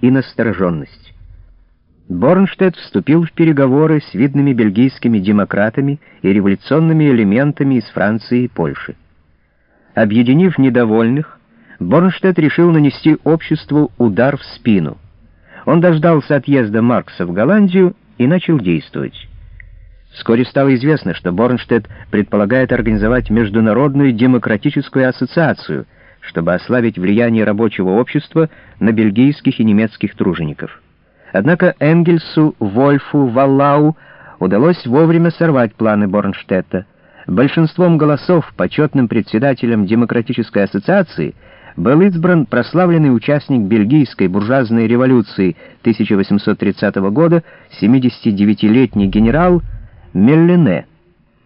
и настороженность. Борнштедт вступил в переговоры с видными бельгийскими демократами и революционными элементами из Франции и Польши. Объединив недовольных, Борнштедт решил нанести обществу удар в спину. Он дождался отъезда Маркса в Голландию и начал действовать. Вскоре стало известно, что Борнштедт предполагает организовать Международную демократическую ассоциацию, чтобы ослабить влияние рабочего общества на бельгийских и немецких тружеников. Однако Энгельсу, Вольфу, Валлау удалось вовремя сорвать планы Борнштедта. Большинством голосов почетным председателем Демократической ассоциации был избран прославленный участник бельгийской буржуазной революции 1830 года, 79-летний генерал Меллене.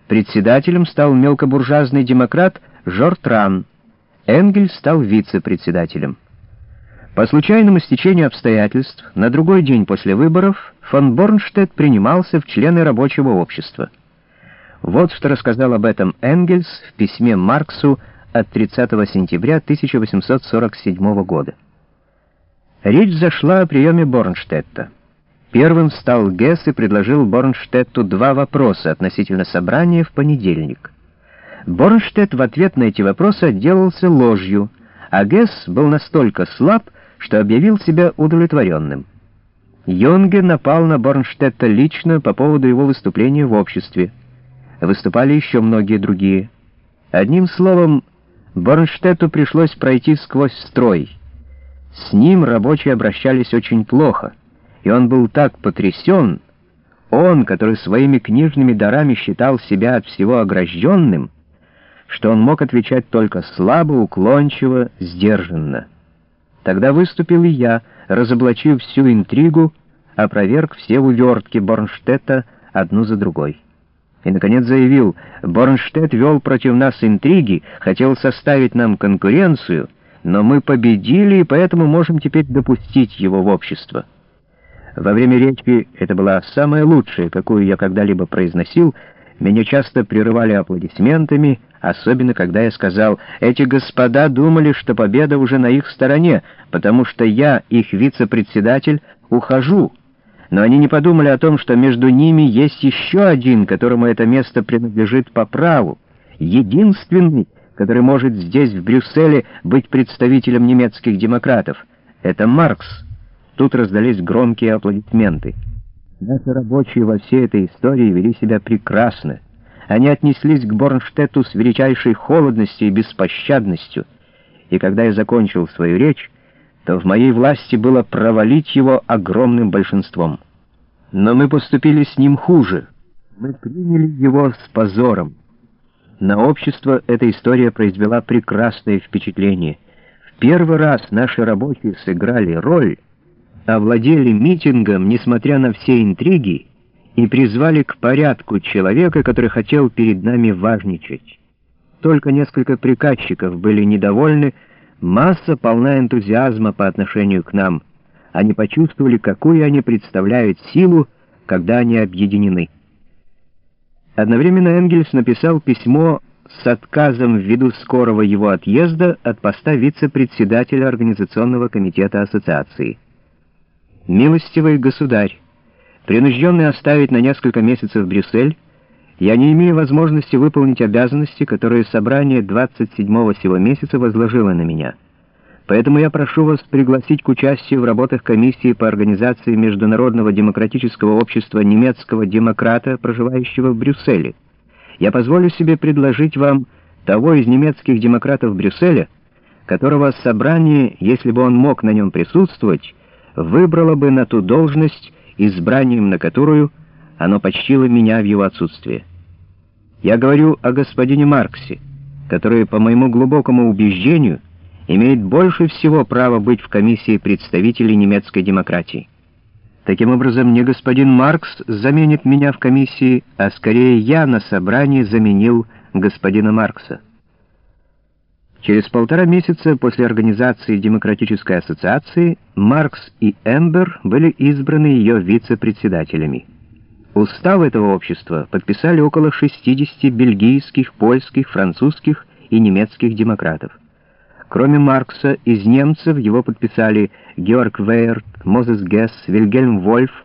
Председателем стал мелкобуржуазный демократ Жортран. Энгель стал вице-председателем. По случайному стечению обстоятельств, на другой день после выборов фон Борнштедт принимался в члены рабочего общества. Вот что рассказал об этом Энгельс в письме Марксу от 30 сентября 1847 года. Речь зашла о приеме Борнштедта. Первым встал Гесс и предложил Борнштетту два вопроса относительно собрания в понедельник. Борнштедт в ответ на эти вопросы отделался ложью, а Гесс был настолько слаб, что объявил себя удовлетворенным. Йонге напал на Борнштетта лично по поводу его выступления в обществе. Выступали еще многие другие. Одним словом, Борнштетту пришлось пройти сквозь строй. С ним рабочие обращались очень плохо — и он был так потрясен, он, который своими книжными дарами считал себя от всего огражденным, что он мог отвечать только слабо, уклончиво, сдержанно. Тогда выступил и я, разоблачив всю интригу, опроверг все увертки Борнштетта одну за другой. И, наконец, заявил, Борнштедт вел против нас интриги, хотел составить нам конкуренцию, но мы победили, и поэтому можем теперь допустить его в общество. Во время речи, это была самая лучшая, какую я когда-либо произносил, меня часто прерывали аплодисментами, особенно когда я сказал, «Эти господа думали, что победа уже на их стороне, потому что я, их вице-председатель, ухожу». Но они не подумали о том, что между ними есть еще один, которому это место принадлежит по праву, единственный, который может здесь, в Брюсселе, быть представителем немецких демократов. Это Маркс. Тут раздались громкие аплодисменты. Наши рабочие во всей этой истории вели себя прекрасно. Они отнеслись к Борнштетту с величайшей холодностью и беспощадностью. И когда я закончил свою речь, то в моей власти было провалить его огромным большинством. Но мы поступили с ним хуже. Мы приняли его с позором. На общество эта история произвела прекрасное впечатление. В первый раз наши рабочие сыграли роль, овладели митингом, несмотря на все интриги, и призвали к порядку человека, который хотел перед нами важничать. Только несколько приказчиков были недовольны, масса полна энтузиазма по отношению к нам. Они почувствовали, какую они представляют силу, когда они объединены. Одновременно Энгельс написал письмо с отказом ввиду скорого его отъезда от поста вице-председателя Организационного комитета ассоциации. «Милостивый государь, принужденный оставить на несколько месяцев Брюссель, я не имею возможности выполнить обязанности, которые собрание 27-го сего месяца возложило на меня. Поэтому я прошу вас пригласить к участию в работах комиссии по организации Международного демократического общества немецкого демократа, проживающего в Брюсселе. Я позволю себе предложить вам того из немецких демократов Брюсселя, которого собрание, если бы он мог на нем присутствовать, выбрало бы на ту должность, избранием на которую оно почтило меня в его отсутствие. Я говорю о господине Марксе, который, по моему глубокому убеждению, имеет больше всего права быть в комиссии представителей немецкой демократии. Таким образом, не господин Маркс заменит меня в комиссии, а скорее я на собрании заменил господина Маркса. Через полтора месяца после организации Демократической ассоциации Маркс и Эмбер были избраны ее вице-председателями. Устав этого общества подписали около 60 бельгийских, польских, французских и немецких демократов. Кроме Маркса, из немцев его подписали Георг Вейерт, Мозес Гесс, Вильгельм Вольф,